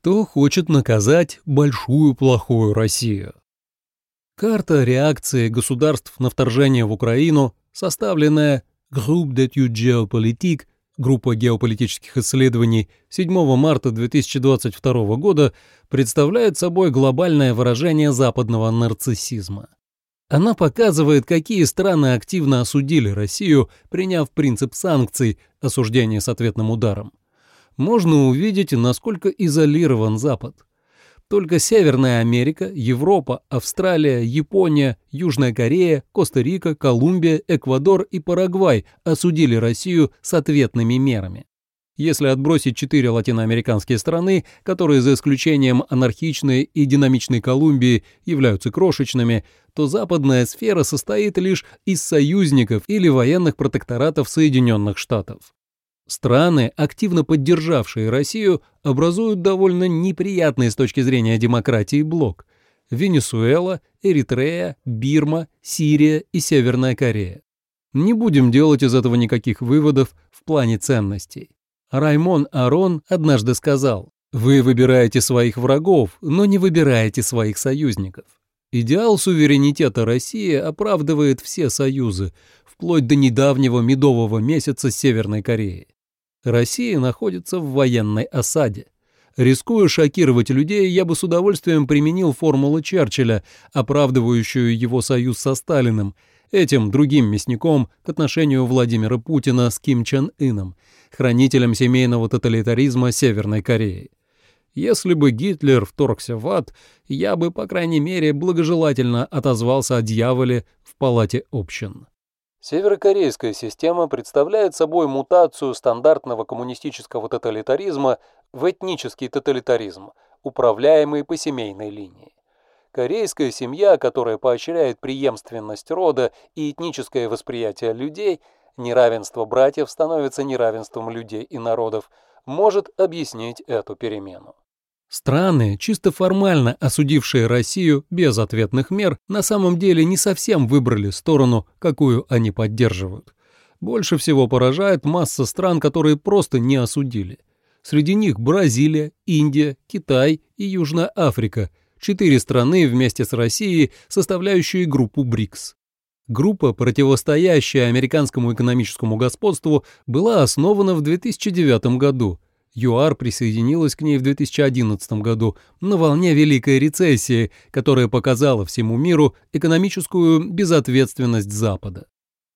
кто хочет наказать большую плохую Россию. Карта реакции государств на вторжение в Украину, составленная Groupe d'études géopolitiques, группа геополитических исследований 7 марта 2022 года, представляет собой глобальное выражение западного нарциссизма. Она показывает, какие страны активно осудили Россию, приняв принцип санкций, осуждения с ответным ударом. Можно увидеть, насколько изолирован Запад. Только Северная Америка, Европа, Австралия, Япония, Южная Корея, Коста-Рика, Колумбия, Эквадор и Парагвай осудили Россию с ответными мерами. Если отбросить четыре латиноамериканские страны, которые за исключением анархичной и динамичной Колумбии являются крошечными, то западная сфера состоит лишь из союзников или военных протекторатов Соединенных Штатов. Страны, активно поддержавшие Россию, образуют довольно неприятный с точки зрения демократии блок. Венесуэла, Эритрея, Бирма, Сирия и Северная Корея. Не будем делать из этого никаких выводов в плане ценностей. Раймон Арон однажды сказал, «Вы выбираете своих врагов, но не выбираете своих союзников». Идеал суверенитета России оправдывает все союзы, вплоть до недавнего медового месяца Северной Кореей. Россия находится в военной осаде. Рискуя шокировать людей, я бы с удовольствием применил формулу Черчилля, оправдывающую его союз со Сталиным, этим другим мясником к отношению Владимира Путина с Ким Чен Ыном – хранителем семейного тоталитаризма Северной Кореи. Если бы Гитлер вторгся в ад, я бы, по крайней мере, благожелательно отозвался о дьяволе в палате общин. Северокорейская система представляет собой мутацию стандартного коммунистического тоталитаризма в этнический тоталитаризм, управляемый по семейной линии. Корейская семья, которая поощряет преемственность рода и этническое восприятие людей – неравенство братьев становится неравенством людей и народов, может объяснить эту перемену. Страны, чисто формально осудившие Россию без ответных мер, на самом деле не совсем выбрали сторону, какую они поддерживают. Больше всего поражает масса стран, которые просто не осудили. Среди них Бразилия, Индия, Китай и Южная Африка – четыре страны вместе с Россией, составляющие группу БРИКС. Группа, противостоящая американскому экономическому господству, была основана в 2009 году. ЮАР присоединилась к ней в 2011 году на волне Великой рецессии, которая показала всему миру экономическую безответственность Запада.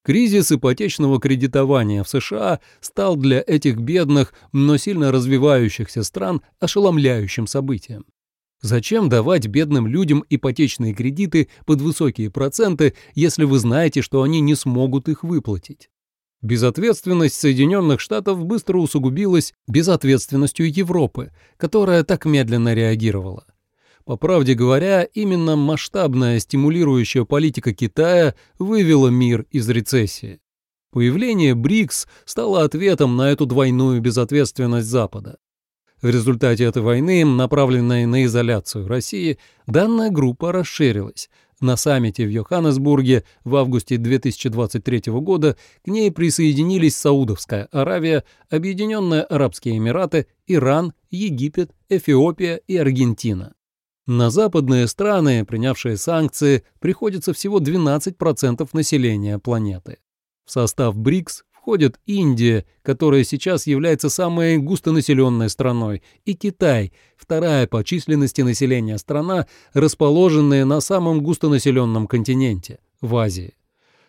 Кризис ипотечного кредитования в США стал для этих бедных, но сильно развивающихся стран ошеломляющим событием. Зачем давать бедным людям ипотечные кредиты под высокие проценты, если вы знаете, что они не смогут их выплатить? Безответственность Соединенных Штатов быстро усугубилась безответственностью Европы, которая так медленно реагировала. По правде говоря, именно масштабная стимулирующая политика Китая вывела мир из рецессии. Появление БРИКС стало ответом на эту двойную безответственность Запада. В результате этой войны, направленной на изоляцию России, данная группа расширилась. На саммите в Йоханнесбурге в августе 2023 года к ней присоединились Саудовская Аравия, Объединенные Арабские Эмираты, Иран, Египет, Эфиопия и Аргентина. На западные страны, принявшие санкции, приходится всего 12% населения планеты. В состав БРИКС входят Индия, которая сейчас является самой густонаселенной страной, и Китай, вторая по численности населения страна, расположенная на самом густонаселенном континенте – в Азии.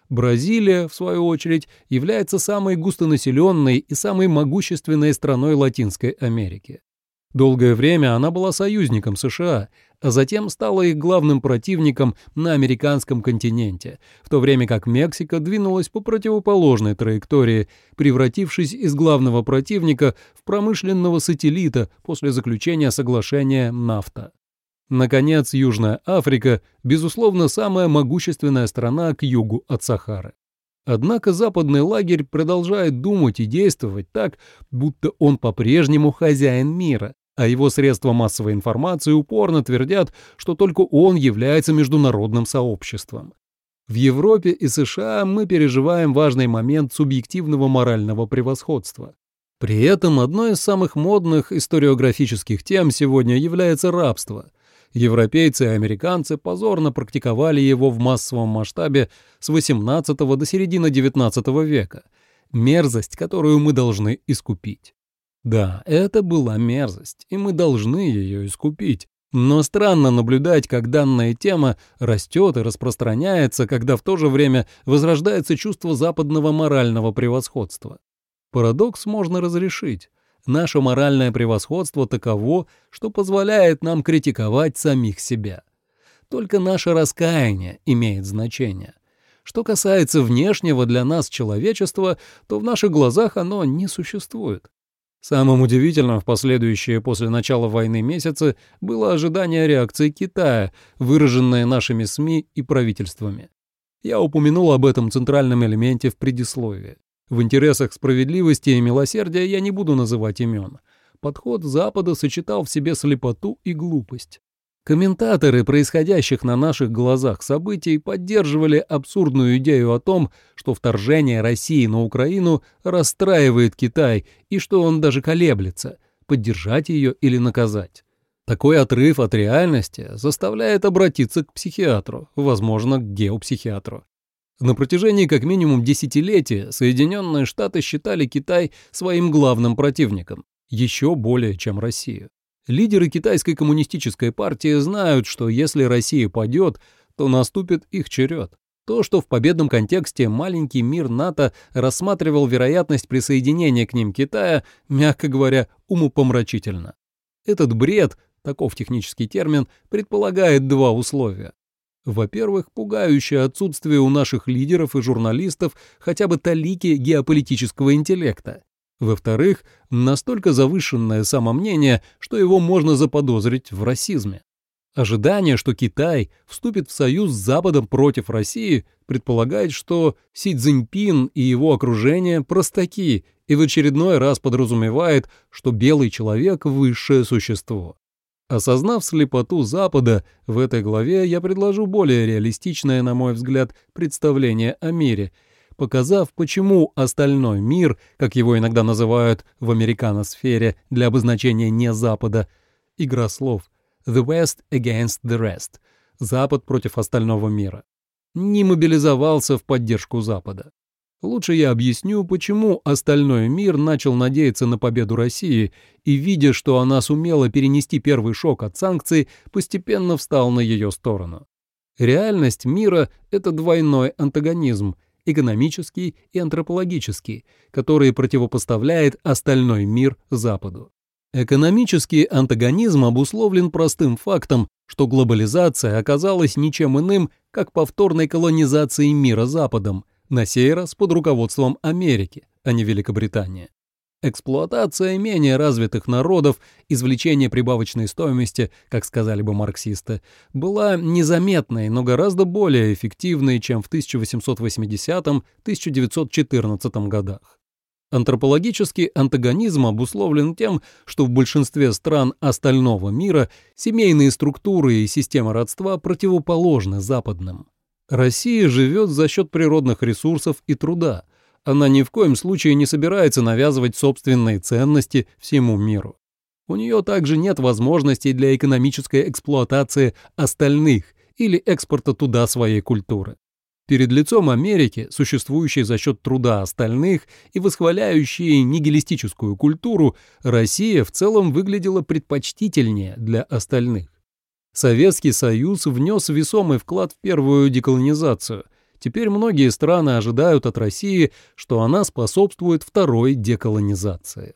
Бразилия, в свою очередь, является самой густонаселенной и самой могущественной страной Латинской Америки. Долгое время она была союзником США, а затем стала их главным противником на американском континенте, в то время как Мексика двинулась по противоположной траектории, превратившись из главного противника в промышленного сателлита после заключения соглашения «Нафта». Наконец, Южная Африка, безусловно, самая могущественная страна к югу от Сахары. Однако западный лагерь продолжает думать и действовать так, будто он по-прежнему хозяин мира, а его средства массовой информации упорно твердят, что только он является международным сообществом. В Европе и США мы переживаем важный момент субъективного морального превосходства. При этом одной из самых модных историографических тем сегодня является рабство. Европейцы и американцы позорно практиковали его в массовом масштабе с XVIII до середины XIX века. Мерзость, которую мы должны искупить. Да, это была мерзость, и мы должны ее искупить. Но странно наблюдать, как данная тема растет и распространяется, когда в то же время возрождается чувство западного морального превосходства. Парадокс можно разрешить. Наше моральное превосходство таково, что позволяет нам критиковать самих себя. Только наше раскаяние имеет значение. Что касается внешнего для нас человечества, то в наших глазах оно не существует. Самым удивительным в последующие после начала войны месяцы было ожидание реакции Китая, выраженное нашими СМИ и правительствами. Я упомянул об этом центральном элементе в предисловии. В интересах справедливости и милосердия я не буду называть имен. Подход Запада сочетал в себе слепоту и глупость. Комментаторы происходящих на наших глазах событий поддерживали абсурдную идею о том, что вторжение России на Украину расстраивает Китай и что он даже колеблется, поддержать ее или наказать. Такой отрыв от реальности заставляет обратиться к психиатру, возможно, к геопсихиатру. На протяжении как минимум десятилетия Соединенные Штаты считали Китай своим главным противником, еще более, чем Россию. Лидеры китайской коммунистической партии знают, что если Россия падет, то наступит их черед. То, что в победном контексте маленький мир НАТО рассматривал вероятность присоединения к ним Китая, мягко говоря, умопомрачительно. Этот бред, таков технический термин, предполагает два условия. Во-первых, пугающее отсутствие у наших лидеров и журналистов хотя бы талики геополитического интеллекта. Во-вторых, настолько завышенное самомнение, что его можно заподозрить в расизме. Ожидание, что Китай вступит в союз с Западом против России, предполагает, что Си Цзиньпин и его окружение простаки и в очередной раз подразумевает, что белый человек – высшее существо. Осознав слепоту Запада, в этой главе я предложу более реалистичное, на мой взгляд, представление о мире – показав, почему остальной мир, как его иногда называют в американосфере для обозначения не Запада, игра слов «the West against the rest» — Запад против остального мира, не мобилизовался в поддержку Запада. Лучше я объясню, почему остальной мир начал надеяться на победу России и, видя, что она сумела перенести первый шок от санкций, постепенно встал на ее сторону. Реальность мира — это двойной антагонизм, экономический и антропологический, который противопоставляет остальной мир Западу. Экономический антагонизм обусловлен простым фактом, что глобализация оказалась ничем иным, как повторной колонизацией мира Западом, на сей раз под руководством Америки, а не Великобритании. Эксплуатация менее развитых народов, извлечение прибавочной стоимости, как сказали бы марксисты, была незаметной, но гораздо более эффективной, чем в 1880-1914 годах. Антропологический антагонизм обусловлен тем, что в большинстве стран остального мира семейные структуры и система родства противоположны западным. Россия живет за счет природных ресурсов и труда – она ни в коем случае не собирается навязывать собственные ценности всему миру. У нее также нет возможностей для экономической эксплуатации остальных или экспорта туда своей культуры. Перед лицом Америки, существующей за счет труда остальных и восхваляющей нигилистическую культуру, Россия в целом выглядела предпочтительнее для остальных. Советский Союз внес весомый вклад в первую деколонизацию, Теперь многие страны ожидают от России, что она способствует второй деколонизации.